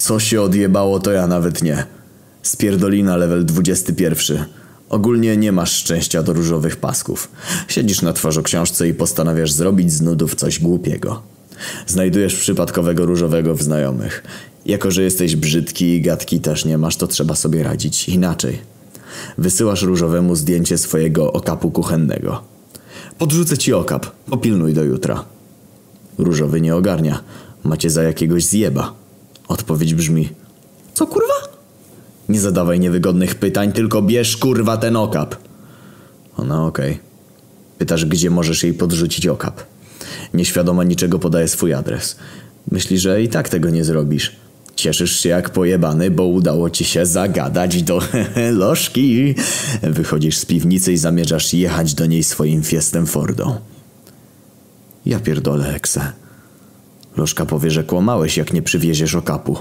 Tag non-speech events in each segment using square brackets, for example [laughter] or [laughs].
Co się odjebało, to ja nawet nie. Spierdolina level 21. Ogólnie nie masz szczęścia do różowych pasków. Siedzisz na twarzoksiążce i postanawiasz zrobić z nudów coś głupiego. Znajdujesz przypadkowego różowego w znajomych. Jako, że jesteś brzydki i gadki też nie masz, to trzeba sobie radzić inaczej. Wysyłasz różowemu zdjęcie swojego okapu kuchennego. Podrzucę ci okap, popilnuj do jutra. Różowy nie ogarnia. Macie za jakiegoś zjeba. Odpowiedź brzmi: Co kurwa? Nie zadawaj niewygodnych pytań, tylko bierz kurwa ten okap. Ona okej. Pytasz, gdzie możesz jej podrzucić okap. Nieświadoma niczego podaje swój adres. Myśli, że i tak tego nie zrobisz. Cieszysz się jak pojebany, bo udało ci się zagadać do [laughs] lożki. Wychodzisz z piwnicy i zamierzasz jechać do niej swoim Fiestem Fordą. Ja pierdolę Ekse. Lożka powie, że kłamałeś, jak nie przywieziesz okapu.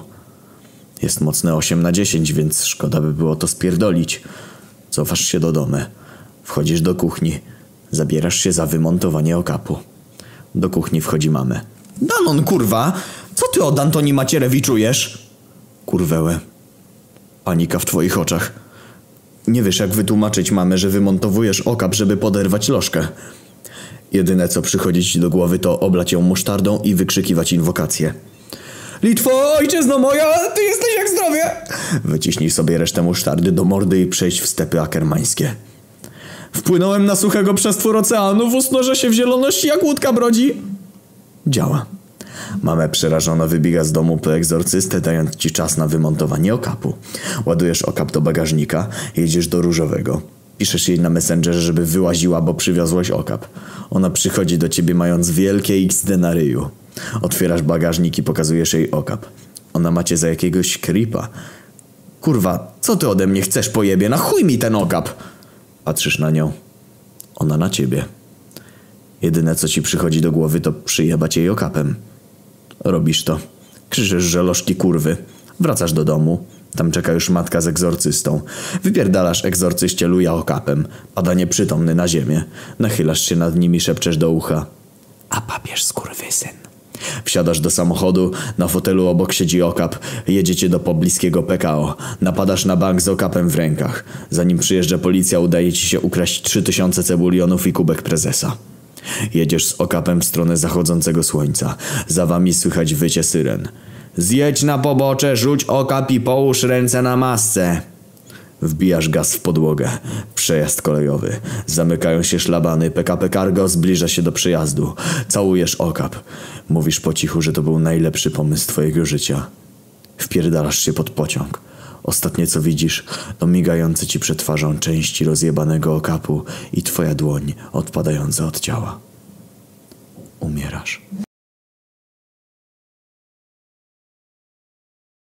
Jest mocne 8 na 10, więc szkoda by było to spierdolić. Cofasz się do domu. Wchodzisz do kuchni. Zabierasz się za wymontowanie okapu. Do kuchni wchodzi mamy. Danon, kurwa! Co ty od Antoni Macierewicz czujesz? Kurwełę. Panika w twoich oczach. Nie wiesz, jak wytłumaczyć mamę, że wymontowujesz okap, żeby poderwać lożkę. Jedyne, co przychodzi ci do głowy, to oblać ją musztardą i wykrzykiwać inwokacje. Litwo, ojczyzno moja, ty jesteś jak zdrowie! Wyciśnij sobie resztę musztardy do mordy i przejść w stepy akermańskie. Wpłynąłem na suchego przestwór oceanu, w się w zieloności jak łódka brodzi. Działa. Mamę przerażona wybiega z domu po egzorcystę, dając ci czas na wymontowanie okapu. Ładujesz okap do bagażnika, jedziesz do różowego. Piszesz jej na Messengerze, żeby wyłaziła, bo przywiozłeś okap. Ona przychodzi do ciebie mając wielkie XD na ryju. Otwierasz bagażnik i pokazujesz jej okap. Ona macie za jakiegoś creepa. Kurwa, co ty ode mnie chcesz pojebie? Na chuj mi ten okap! Patrzysz na nią. Ona na ciebie. Jedyne co ci przychodzi do głowy to przyjebać jej okapem. Robisz to. Krzyczysz, że lożki kurwy. Wracasz do domu. Tam czeka już matka z egzorcystą. Wypierdalasz egzorcyście luja okapem. Pada nieprzytomny na ziemię. Nachylasz się nad nim i szepczesz do ucha. A papież skurwysyn. Wsiadasz do samochodu, na fotelu obok siedzi okap, jedziecie do pobliskiego PKO, napadasz na bank z okapem w rękach. Zanim przyjeżdża policja, udaje ci się ukraść 3000 cebulionów i kubek prezesa. Jedziesz z okapem w stronę zachodzącego słońca. Za wami słychać wycie syren. Zjedź na pobocze, rzuć okap i połóż ręce na masce. Wbijasz gaz w podłogę. Przejazd kolejowy. Zamykają się szlabany. PKP Cargo zbliża się do przejazdu. Całujesz okap. Mówisz po cichu, że to był najlepszy pomysł twojego życia. Wpierdalasz się pod pociąg. Ostatnie co widzisz, to migające ci przed twarzą części rozjebanego okapu i twoja dłoń odpadająca od ciała. Umierasz.